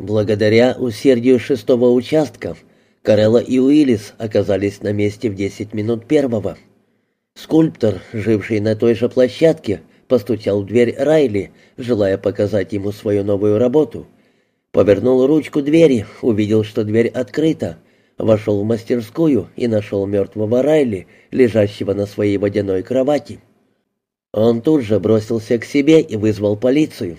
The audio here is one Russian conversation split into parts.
Благодаря усердию шестого участка Карелла и Уиллис оказались на месте в десять минут первого. Скульптор, живший на той же площадке, постучал в дверь Райли, желая показать ему свою новую работу. Повернул ручку двери, увидел, что дверь открыта, вошел в мастерскую и нашел мертвого Райли, лежащего на своей водяной кровати. Он тут же бросился к себе и вызвал полицию.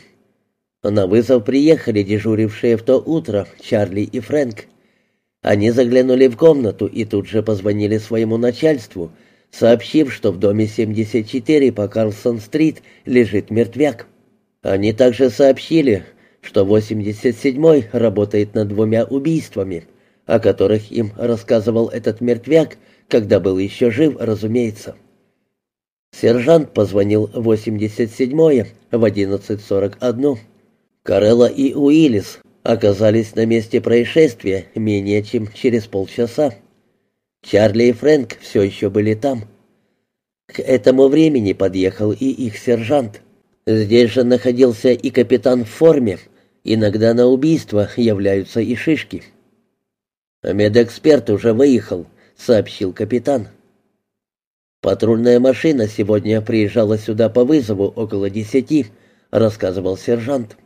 На вызов приехали дежурившие в то утро Чарли и Фрэнк. Они заглянули в комнату и тут же позвонили своему начальству, сообщив, что в доме 74 по Карлсон-стрит лежит мертвяк. Они также сообщили, что 87-й работает над двумя убийствами, о которых им рассказывал этот мертвяк, когда был еще жив, разумеется. Сержант позвонил в 87-е в 11.41. Карелла и Уиллис оказались на месте происшествия менее чем через полчаса. Чарли и Фрэнк все еще были там. К этому времени подъехал и их сержант. Здесь же находился и капитан в форме. Иногда на убийство являются и шишки. «Медэксперт уже выехал», — сообщил капитан. «Патрульная машина сегодня приезжала сюда по вызову около десяти», — рассказывал сержант.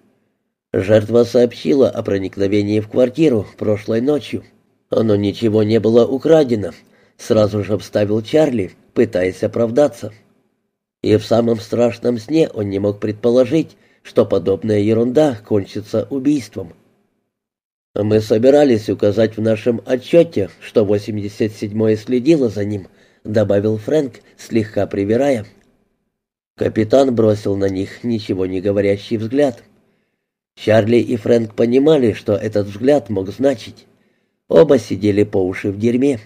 Жертва сообщила о проникновении в квартиру прошлой ночью. Но ничего не было украдено. Сразу же вставил Чарли, пытаясь оправдаться. И в самом страшном сне он не мог предположить, что подобная ерунда кончится убийством. Мы собирались указать в нашем отчете, что 87-е следило за ним, добавил Фрэнк, слегка привирая. Капитан бросил на них ничего не говорящий взгляд. Чарли и Фрэнк понимали, что этот взгляд мог значить. Оба сидели по уши в дерьме.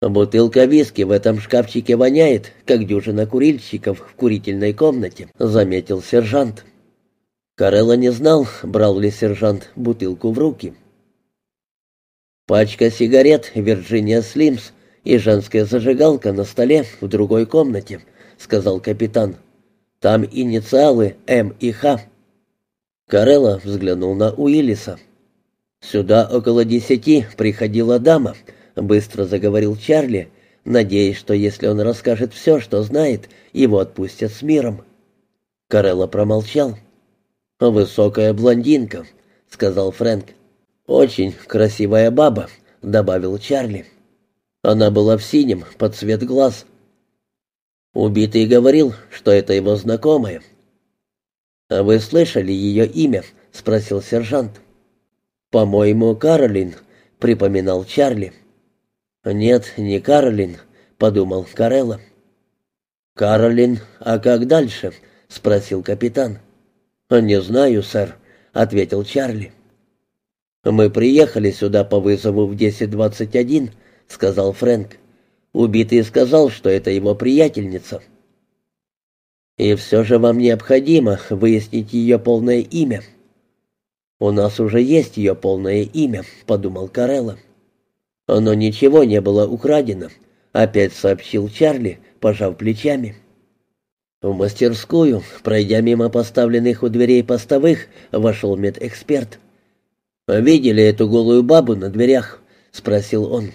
«Бутылка виски в этом шкафчике воняет, как дюжина курильщиков в курительной комнате», — заметил сержант. Карелла не знал, брал ли сержант бутылку в руки. Пачка сигарет «Вирджиния Слимс» и женская зажигалка на столе в другой комнате, — сказал капитан. «Там инициалы М и Х». Карелла взглянул на Уиллиса. «Сюда около десяти приходила дама», — быстро заговорил Чарли, надеясь, что если он расскажет все, что знает, его отпустят с миром. Карелла промолчал. «Высокая блондинка», — сказал Фрэнк. «Очень красивая баба», — добавил Чарли. Она была в синем, под цвет глаз. Убитый говорил, что это его знакомая. «А вы слышали ее имя?» — спросил сержант. «По-моему, Каролин», — припоминал Чарли. «Нет, не Каролин», — подумал Карелла. «Каролин, а как дальше?» — спросил капитан. «Не знаю, сэр», — ответил Чарли. «Мы приехали сюда по вызову в 10.21», — сказал Фрэнк. «Убитый сказал, что это его приятельница». И все же вам необходимо выяснить ее полное имя. У нас уже есть ее полное имя, подумал Карелла. Но ничего не было украдено, опять сообщил Чарли, пожав плечами. В мастерскую, пройдя мимо поставленных у дверей постовых, вошел медэксперт. «Видели эту голую бабу на дверях?» — спросил он.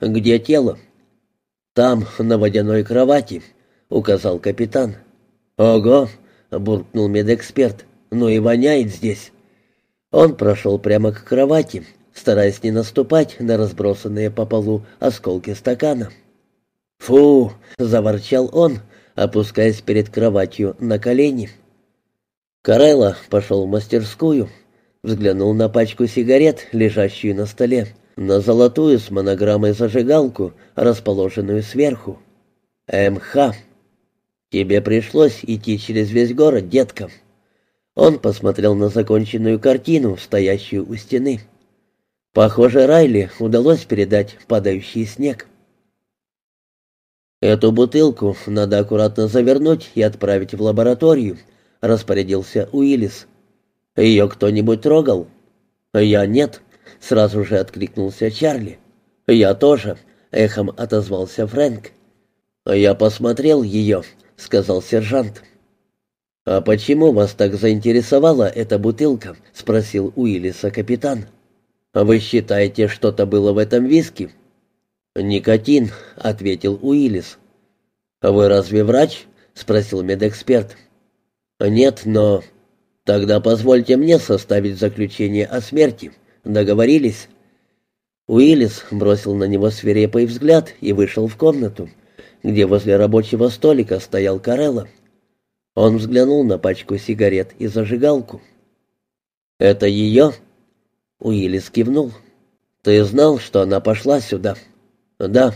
«Где тело?» «Там, на водяной кровати», — указал капитан. «Ого!» — буркнул медэксперт. «Ну и воняет здесь». Он прошел прямо к кровати, стараясь не наступать на разбросанные по полу осколки стакана. «Фу!» — заворчал он, опускаясь перед кроватью на колени. Карелла пошел в мастерскую, взглянул на пачку сигарет, лежащую на столе, на золотую с монограммой зажигалку, расположенную сверху. МХ. «Тебе пришлось идти через весь город, детка». Он посмотрел на законченную картину, стоящую у стены. Похоже, Райли удалось передать падающий снег. «Эту бутылку надо аккуратно завернуть и отправить в лабораторию», — распорядился Уиллис. «Ее кто-нибудь трогал?» «Я нет», — сразу же откликнулся Чарли. «Я тоже», — эхом отозвался Фрэнк. «Я посмотрел ее», — сказал сержант. «А почему вас так заинтересовала эта бутылка?» — спросил Уиллиса капитан. «Вы считаете, что-то было в этом виске?» «Никотин», — ответил Уиллис. «Вы разве врач?» — спросил медэксперт. «Нет, но...» «Тогда позвольте мне составить заключение о смерти. Договорились?» Уиллис бросил на него свирепый взгляд и вышел в комнату, где возле рабочего столика стоял Карелла. Он взглянул на пачку сигарет и зажигалку. «Это ее?» Уиллис кивнул. «Ты знал, что она пошла сюда?» «Да».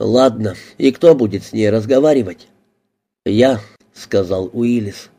«Ладно, и кто будет с ней разговаривать?» «Я», — сказал Уиллис.